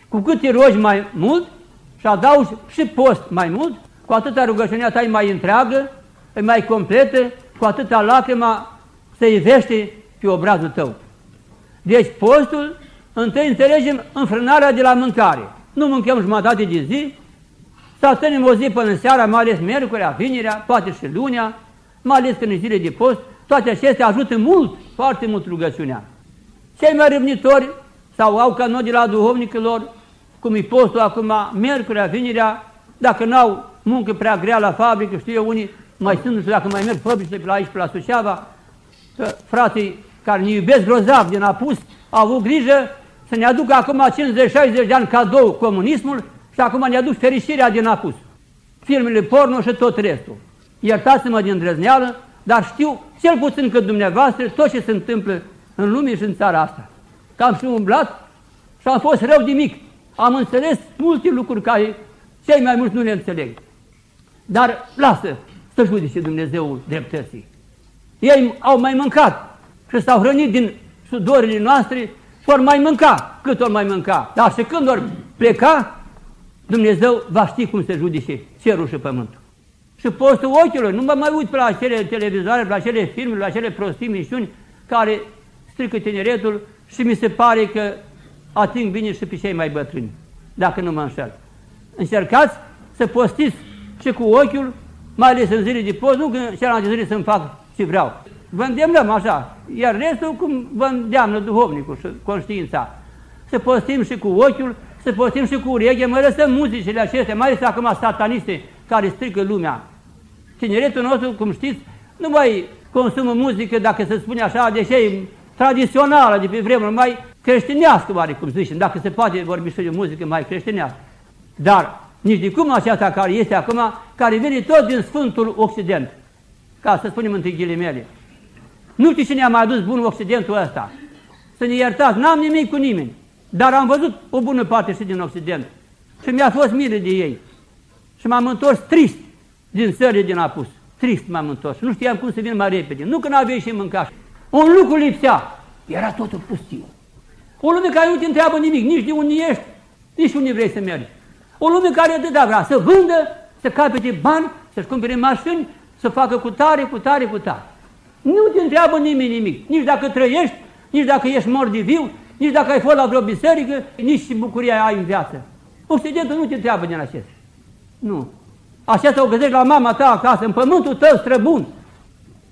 Cu cât te rogi mai mult și adaugi și post mai mult, cu atâta rugăciunea ta e mai întreagă, e mai completă, cu atâta lacrima se ivește pe obrazul tău. Deci postul, întâi înțelegem înfrânarea de la mâncare. Nu mâncăm jumătate de zi, să ținem o zi până în seara, mai ales miercurea, vinerea, poate și lunea, mai ales când e zile de post, toate acestea ajută mult, foarte mult rugăciunea. Cei mai râvnitori sau au ca noi de la duhovnicilor, cum e postul acum, miercurea, vinerea, dacă n-au muncă prea grea la fabrică, știu eu, unii mai sunt, nu știu dacă mai merg fabrice pe la aici, pe la Suceava, frații care ne iubesc grozav din apus, au avut grijă să ne aducă acum 50-60 de ani cadou comunismul și acum ne aduc fericirea din apus. Filmele porno și tot restul. Iertați-mă din drăzneală, dar știu cel puțin că dumneavoastră tot ce se întâmplă în lume și în țara asta. Că am și umblat și am fost rău de mic. Am înțeles multe lucruri care cei mai mulți nu le înțeleg. Dar lasă să judice Dumnezeul dreptății. Ei au mai mâncat și s-au hrănit din sudorile noastre și ori mai mânca, cât ori mai mânca. Dar și când ori pleca, Dumnezeu va ști cum se judice cerul și pământul. Și postul ochilor, nu mă mai uit pe la acele televizoare, pe la acele filme, la acele prostii, mișuni, care strică tineretul și mi se pare că ating bine și pe cei mai bătrâni, dacă nu mă înșel. Încercați să postiți și cu ochiul, mai ales în zile de post, nu că celelalte zile să-mi fac ce vreau. Vă îndemnăm așa, iar restul cum vă îndeamnă duhovnicul și conștiința. Să postim și cu ochiul, să postim și cu ureche, mai lăsăm muzicile acestea, mai ales acum sataniste care strică lumea. Tineretul nostru, cum știți, nu mai consumă muzică, dacă se spune așa, deși e tradițională de pe vremuri, mai creștinească, oare cum zicem, dacă se poate vorbi și de muzică mai creștinească. Dar nici de cum aceasta care este acum, care vine tot din Sfântul Occident, ca să spunem întâi ghilimele. Nu știu cine a mai adus bunul Occidentul ăsta. Să ne iertați, n-am nimic cu nimeni, dar am văzut o bună parte și din Occident. Și mi-a fost milă de ei. Și m-am întors trist din țările din apus. Trist m-am întors. Nu știam cum să vin mai repede. Nu că n-aveai și mâncaș. Un lucru lipsea. Era totul pustiu. O lume care nu te întreabă nimic, nici de unde ești, nici unde vrei să mergi. O lume care atâta vrea să vândă, să capete bani, să-și cumpere mașini, să facă cu tare, cu tare, cu tare. Nu te întreabă nimeni nimic, nici dacă trăiești, nici dacă ești mort de viu, nici dacă ai fost la vreo biserică, nici și bucuria ai în viață. Occidentul nu te întreabă din acestea. Nu. Așa o găsești la mama ta acasă, în pământul tău străbun.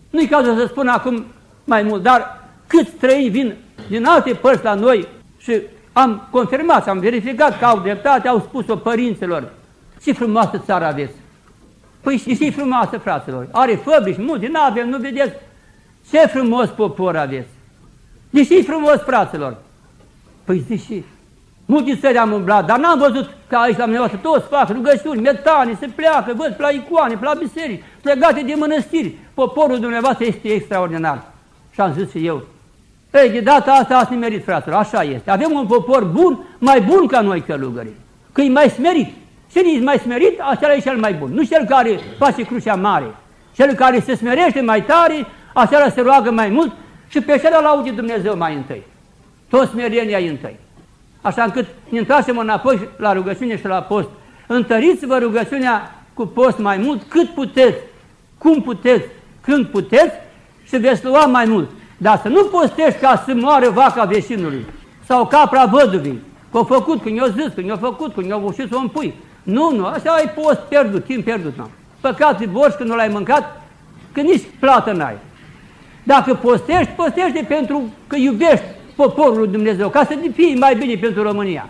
Nu-i cazul să spun acum mai mult, dar câți străini vin din alte părți la noi și am confirmat, am verificat că au dreptate, au spus-o părinților. Ce frumoasă țară aveți! Păi și și frumoasă, fraților. Are făbrici multe, nu avem, nu vedeți? Ce frumos popor aveți! Deși e frumos, fraților. Păi zici Multe țări am umblat, dar n-am văzut ca aici la mine toți fac rugăciuni, metane, se pleacă, văd pe la icoane, pe la biserici, legate de mănăstiri. Poporul dumneavoastră este extraordinar. Și am zis și eu, ei, de data asta ați nimerit, fraților, așa este. Avem un popor bun, mai bun ca noi călugării, că e mai smerit. Cine e mai smerit, acela e cel mai bun. Nu cel care face crucea mare. Cel care se smerește mai tare, acela se roagă mai mult și pe acela laude Dumnezeu mai întâi. Toți smerenia întâi. Așa încât ne întoarcem înapoi la rugăciune și la post. Întăriți-vă rugăciunea cu post mai mult cât puteți, cum puteți, când puteți și veți lua mai mult. Dar să nu postești ca să moară vaca vecinului sau capra văduvii, că au făcut, când i-au zis, când i-au făcut, când i-au ușit să o împui. Nu, nu, așa ai post pierdut, timp pierdut. Nu. Păcat borș când nu l-ai mâncat, că nici plată n-ai. Dacă postești, postește pentru că iubești poporul lui Dumnezeu, ca să fie mai bine pentru România.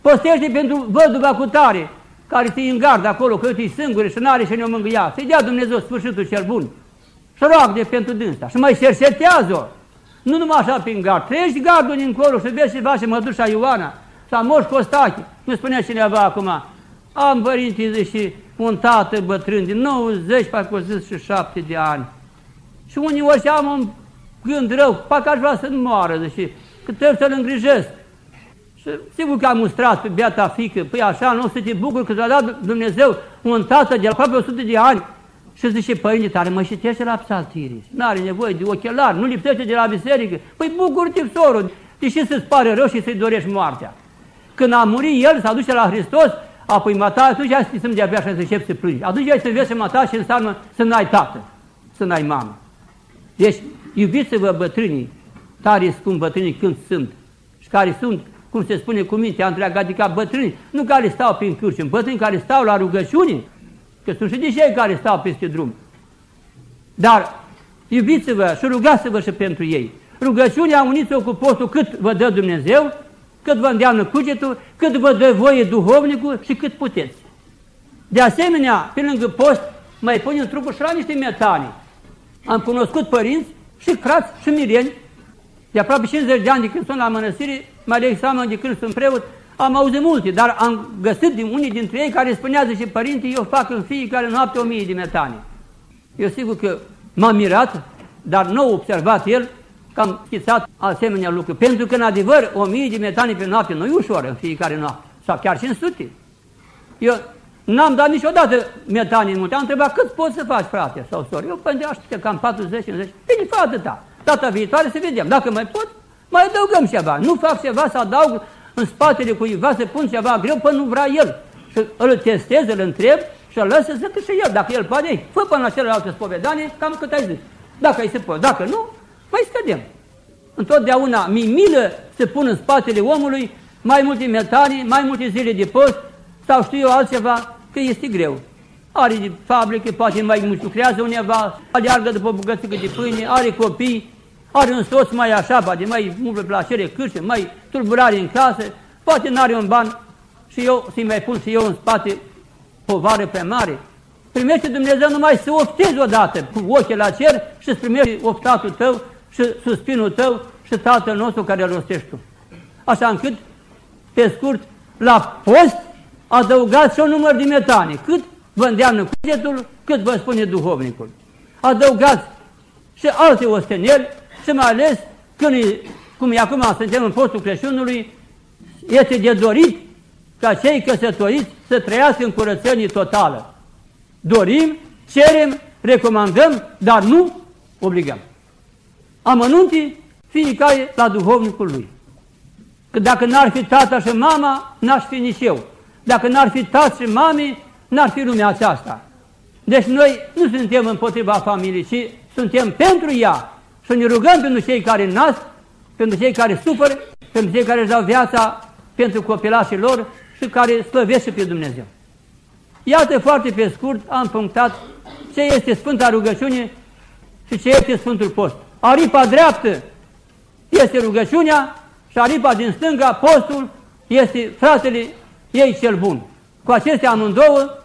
Postește pentru văduva cu tare, care ți în gard acolo, că e singură și n-are și ne-o mângâia. Să-i dea Dumnezeu sfârșitul cel bun. Și roag de pentru dânsa. Și mai cercetează-o. Nu numai așa prin gard. Treci gardul dincolo și vezi ce face mădușa Ioana sau Moș Costache. Nu spunea cineva acum. Am părinții și un tată bătrân din 90, parcă 7 de ani. Și unii ori am un gând rău, parcă aș vrea să nu moară, deși că trebuie să-l îngrijesc. Și sigur că am mustrat pe beata fică, păi așa, nu să te bucur că ți-a dat Dumnezeu un tată de aproape 100 de ani. Și zice, părinte, tare mă citește la psaltirii, nu are nevoie de ochelari, nu lipsește de la biserică. Păi bucur-te, sorul, deși să-ți pare rău și să-i dorești moartea. Când a murit el, s-a dus la Hristos, apoi mata, atunci ai să de-abia și să începi să plângi. Atunci ai să vezi să mata și înseamnă să n-ai tată, să n-ai mamă. Deci Iubiți-vă bătrânii, tare scump bătrânii când sunt și care sunt, cum se spune cu mintea întreagă, adică bătrâni, nu care stau prin cârciun, bătrâni care stau la rugăciune, că sunt și de cei care stau peste drum. Dar iubiți-vă și rugați-vă și pentru ei. Rugăciunea uniți-o cu postul cât vă dă Dumnezeu, cât vă îndeamnă cugetul, cât vă dă voie duhovnicul și cât puteți. De asemenea, pe lângă post, mai pune în trupul și la niște metane. Am cunoscut părinți și frați și mirieni, de aproape 50 de ani de când sunt la mănăstire, mai ales seama de când sunt preot, am auzit multe, dar am găsit din unii dintre ei care spunea, și părinte, eu fac în fiecare noapte o mie de metane. Eu sigur că m-am mirat, dar nu au observat el că am schițat asemenea lucruri. Pentru că, în adevăr, o mie de metane pe noapte nu e ușor în fiecare noapte, sau chiar 500. Eu N-am dat niciodată metanii multe. Am întrebat cât poți să faci, frate sau soră. Eu pentru aștept cam 40, 50. Bine, fă atâta. Data viitoare să vedem. Dacă mai pot, mai adăugăm ceva. Nu fac ceva să adaug în spatele cuiva să pun ceva greu până nu vrea el. Și îl testez, îl întreb și îl lăsă să și el. Dacă el poate, fă până la celelalte spovedanie, cam cât ai zis. Dacă ai se poate. Dacă nu, mai scădem. Întotdeauna mi milă să pun în spatele omului mai multe metanii, mai multe zile de post, sau știu eu altceva, că este greu. Are de fabrică, poate mai mult lucrează undeva, aleargă după o bucățică de pâine, are copii, are un soț mai așa, poate mai umblă plăcere cârșe, mai tulburare în casă, poate nu are un ban și eu să-i mai pun și eu în spate povară prea mare. Primește Dumnezeu numai să oftezi odată cu ochii la cer și să primești oftatul tău și suspinul tău și Tatăl nostru care îl rostești tu. Așa încât, pe scurt, la post adăugați și un număr de metane, cât vă îndeamnă cugetul, cât vă spune duhovnicul. Adăugați și alte osteneli și mai ales când, e, cum e acum suntem în postul Crăciunului, este de dorit ca cei căsătoriți să trăiască în curățenie totală. Dorim, cerem, recomandăm, dar nu obligăm. Amănuntii fiecare la duhovnicul lui. Că dacă n-ar fi tata și mama, n-aș fi nici eu. Dacă n-ar fi tați și mami, n-ar fi lumea aceasta. Deci noi nu suntem împotriva familiei, ci suntem pentru ea. Să ne rugăm pentru cei care nasc, pentru cei care supăr, pentru cei care își dau viața pentru copilașii lor și care slăvesc pe Dumnezeu. Iată foarte pe scurt, am punctat ce este Sfânta Rugăciune și ce este Sfântul Post. Aripa dreaptă este rugăciunea și aripa din stânga, postul, este fratele ei cel bun. Cu acestea amândouă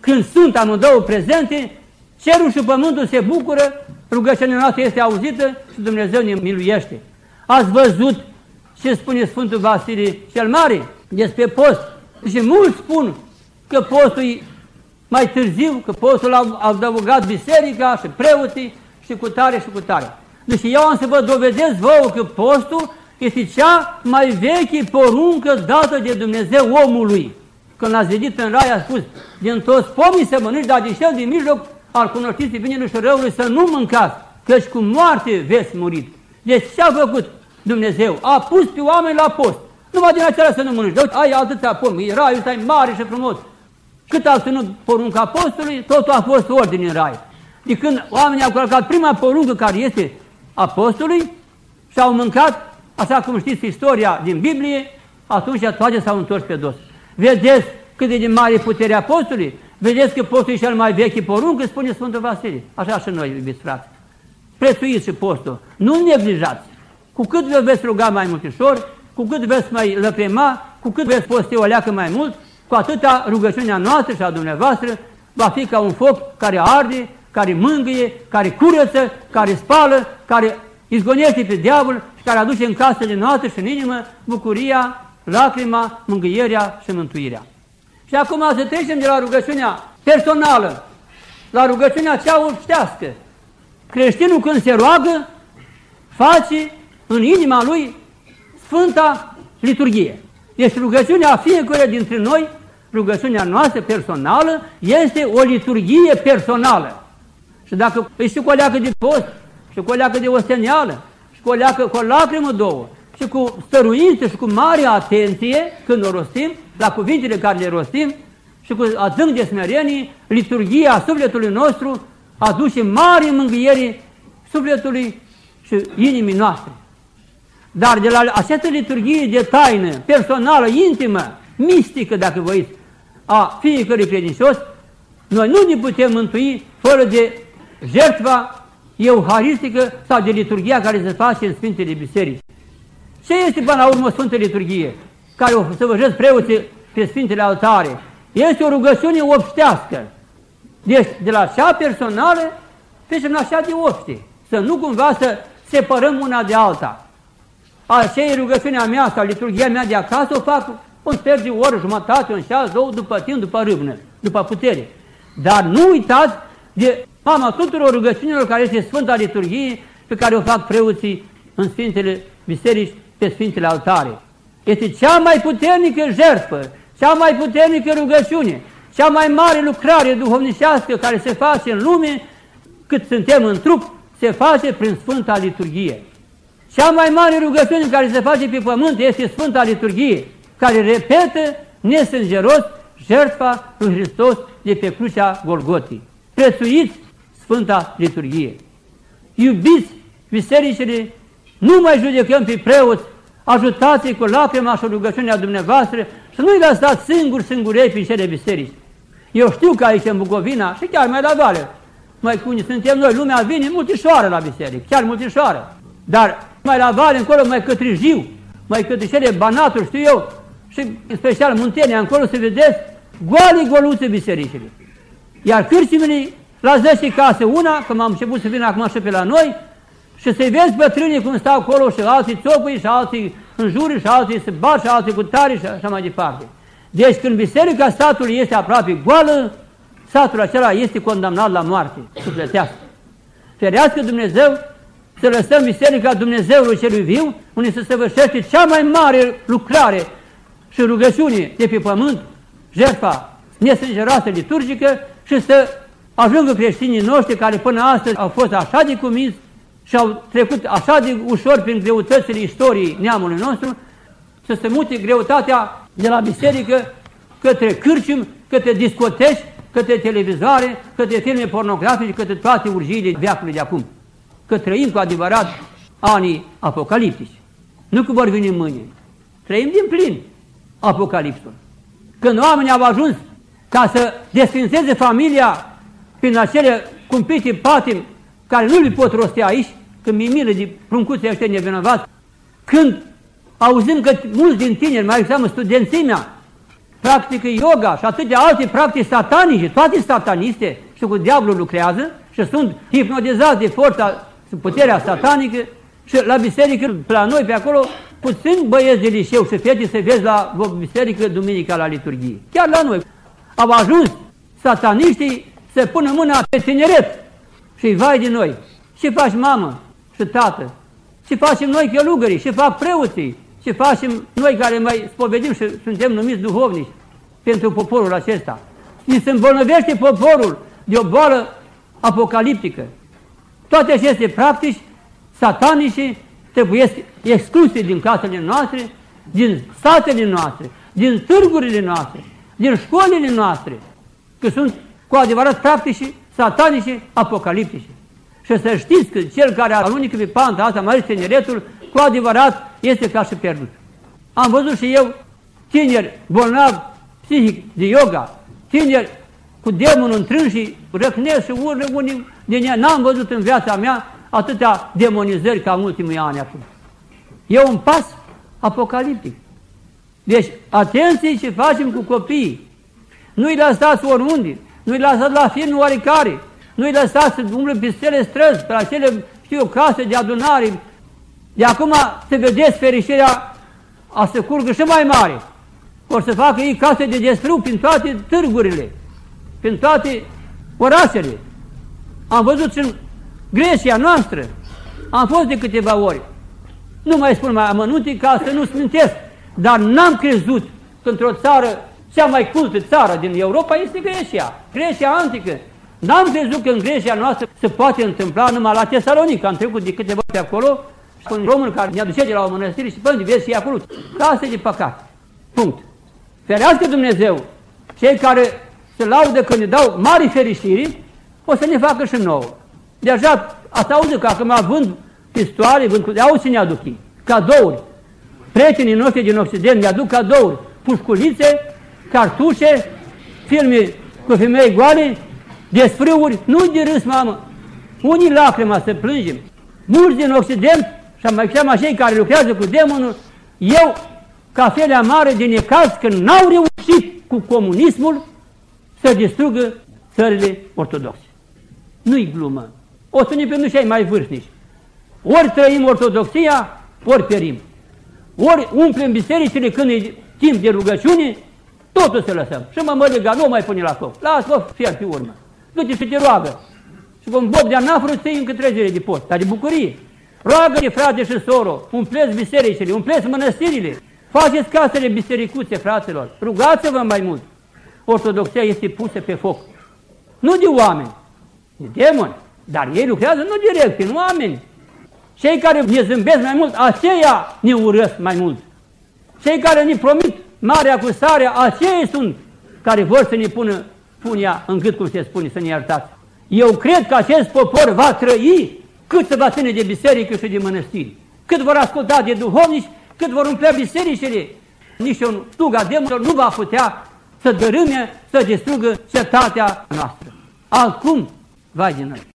când sunt amândouă prezente, cerul și pământul se bucură, rugăciunea noastră este auzită și Dumnezeu ne miluiește. Ați văzut ce spune Sfântul Vasile cel Mare despre post? Și mulți spun că postul e mai târziu, că postul a adăugat biserica și preoții și cu tare și cu tare. Deci eu am să vă dovedesc vouă că postul este cea mai veche poruncă dată de Dumnezeu omului. Când l-ați vedit în rai, a spus, din toți pomii să mănânci, dar din cel din mijloc al cunoștinței binelui și răului să nu mâncați, căci cu moarte veți muri. Deci ce a făcut Dumnezeu? A pus pe oameni la post. Numai din acela să nu mănânci. Uite, ai atâția pomi, raiul ăsta e mare și frumos. Cât a ținut porunca apostolului, totul a fost ordine în rai. De când oamenii au călcat prima poruncă care este apostolului și au mâncat, așa cum știți istoria din Biblie, atunci toate s-au întors pe dos. Vedeți cât de mare puterea apostolului? Vedeți că postul e cel mai vechi poruncă, spune Sfântul Vasile. Așa și noi, iubiți frate. Prețuiți și postul. Nu neglijați. Cu cât vă veți ruga mai multișor, cu cât veți mai lăcrima, cu cât veți posti o leacă mai mult, cu atâta rugăciunea noastră și a dumneavoastră va fi ca un foc care arde, care mângâie, care curăță, care spală, care izgonește pe diavol și care aduce în casele noastre și în inimă bucuria, lacrima, mângâierea și mântuirea. Și acum să trecem de la rugăciunea personală la rugăciunea cea obștească. Creștinul când se roagă, face în inima lui Sfânta Liturghie. Deci rugăciunea fiecare dintre noi, rugăciunea noastră personală, este o liturghie personală. Și dacă îi și cu o leacă de post, și cu o leacă de osteneală, și cu o leacă, cu o lacrimă două, și cu stăruință și cu mare atenție când o rostim, la cuvintele care le rostim, și cu adânc de smerenie, liturghia sufletului nostru aduce mari mângâieri sufletului și inimii noastre. Dar de la această liturghie de taină, personală, intimă, mistică, dacă voiți, a fiecărui credincios, noi nu ne putem mântui fără de jertfa euharistică sau de liturghia care se face în Sfintele Biserici. Ce este până la urmă Sfântă Liturghie, care o săvârșesc preoții pe Sfintele Altare? Este o rugăciune obștească. Deci, de la cea personală, trecem la cea de obște. Să nu cumva să separăm una de alta. Aceea e rugăciunea mea sau liturghia mea de acasă, o fac un sfert de oră, jumătate, un șas, două, după timp, după râvnă, după putere. Dar nu uitați de mama tuturor rugăciunilor care este Sfânta Liturghie pe care o fac preoții în Sfintele Biserici, pe Sfintele Altare. Este cea mai puternică jertfă, cea mai puternică rugăciune, cea mai mare lucrare duhovnicească care se face în lume, cât suntem în trup, se face prin Sfânta Liturghie. Cea mai mare rugăciune care se face pe pământ este Sfânta Liturghie, care repetă nesângeros jertfa lui Hristos de pe crucea Golgotii. Prețuiți Sfânta Liturghie. Iubiți bisericile, nu mai judecăm pe preoți, ajutați-i cu lacrima și rugăciunea dumneavoastră să nu-i lăsați singuri, singurei prin cele biserici. Eu știu că aici în Bucovina și chiar mai la vale, mai cum suntem noi, lumea vine multișoară la biserică, chiar multișoară. Dar mai la vale încolo, mai către Jiu, mai către cele Banaturi, știu eu, și în special Muntenia, încolo să vedeți goale goluțe bisericile. Iar cârcimile la 10 case una, că m-am început să vin acum și pe la noi, și să-i vezi bătrânii cum stau acolo și alții țopui și alții în jur și alții se bat și alții cu tare și așa mai departe. Deci când biserica statului este aproape goală, satul acela este condamnat la moarte sufletească. Ferească Dumnezeu să lăsăm Biserica Dumnezeului celui viu, unde se săvârșește cea mai mare lucrare și rugăciune de pe pământ, jertfa nesângeroasă liturgică și să ajungă creștinii noștri care până astăzi au fost așa de cuminți și au trecut așa de ușor prin greutățile istoriei neamului nostru, să se mute greutatea de la biserică către cârcium, către discoteci, către televizoare, către filme pornografice, către toate urgiile veacului de acum că trăim cu adevărat anii apocaliptici. Nu că vor veni mâine. Trăim din plin apocalipsul. Când oamenii au ajuns ca să desfințeze familia prin acele cumpite patim care nu le pot rosti aici, când mi milă de pruncuții ăștia nevinovați, când auzim că mulți din tineri, mai examă studenții mea, practică yoga și atâtea alte practici satanice, toate sataniste și cu diavolul lucrează și sunt hipnotizați de forța, puterea satanică și la biserică, la noi pe acolo, puțin băieți de liceu și fete se vezi la o biserică duminica la liturghie. Chiar la noi. Au ajuns sataniștii să pună mâna pe tineret și vai de noi. Ce faci mamă și tată? Ce facem noi călugării? Ce fac preoții? Ce facem noi care mai spovedim și suntem numiți duhovnici pentru poporul acesta? Ni se îmbolnăvește poporul de o boală apocaliptică. Toate aceste practici satanice trebuie excluse din casele noastre, din satele noastre, din târgurile noastre, din școlile noastre, că sunt cu adevărat practici satanice apocaliptice. Și să știți că cel care alunecă pe panta asta, mai ales tineretul, cu adevărat este ca și pierdut. Am văzut și eu tineri bolnavi psihic de yoga, tineri cu demonul întrân și răcnesc și urlă unii din ea. N-am văzut în viața mea atâtea demonizări ca în ultimii ani acum. E un pas apocaliptic. Deci, atenție ce facem cu copiii. Nu-i lăsați oriunde, nu-i lăsați la firme oarecare, nu-i lăsați să umble pe cele străzi, pe acele, știu case de adunare. De acum să vedeți fericirea a să curgă și mai mare. O să facă ei case de desfrâu prin toate târgurile, prin toate orașele. Am văzut și în Grecia noastră, am fost de câteva ori. Nu mai spun mai amănunte ca să nu smintesc, dar n-am crezut că într-o țară, cea mai cultă țară din Europa este Grecia, Grecia antică. N-am crezut că în Grecia noastră se poate întâmpla numai la Tesalonica, am trecut de câteva ori pe acolo, și un român care ne aduce de la o mănăstire și până vezi și acolo, case de păcat. Punct. Ferească Dumnezeu, cei care se laudă că ne dau mari fericiri, o să ne facă și nouă. Deja ați auzit că acum vând pistoale, vând, auzi ce ne aduc ei, cadouri. Prietenii noștri din Occident ne aduc cadouri, pușculițe, cartușe, filme cu femei goale, desfrâuri, nu de râs, mamă. Unii lacrima să plângem. Mulți din Occident, și mai cheamă cei care lucrează cu demonul, eu, ca felea mare de necaz, că n-au reușit cu comunismul să distrugă țările ortodoxe. Nu-i glumă. O să ne pentru cei mai vârstnici. Ori trăim ortodoxia, ori perim. Ori umplem bisericile când e timp de rugăciune, totul să lăsăm. Și mă măliga, nu mai pune la foc. Lasă-o fier pe urmă. Du-te și te roagă. Și vom bob de anafru să încă trei zile de post, dar de bucurie. Roagă-te, frate și soro, umpleți bisericile, umpleți mănăstirile, faceți casele bisericuțe, fraților, rugați-vă mai mult. Ortodoxia este pusă pe foc. Nu de oameni, de demoni. Dar ei lucrează nu direct, prin oameni. Cei care ne zâmbesc mai mult, aceia ne urăsc mai mult. Cei care ne promit marea cu sarea, aceia sunt care vor să ne pună punia în gât, cum se spune, să ne iertați. Eu cred că acest popor va trăi cât se va ține de biserică și de mănăstiri. Cât vor asculta de duhovnici, cât vor umplea bisericile. Nici un tuga demonilor nu va putea să dărâme, să distrugă cetatea noastră. Acum, vai de noi!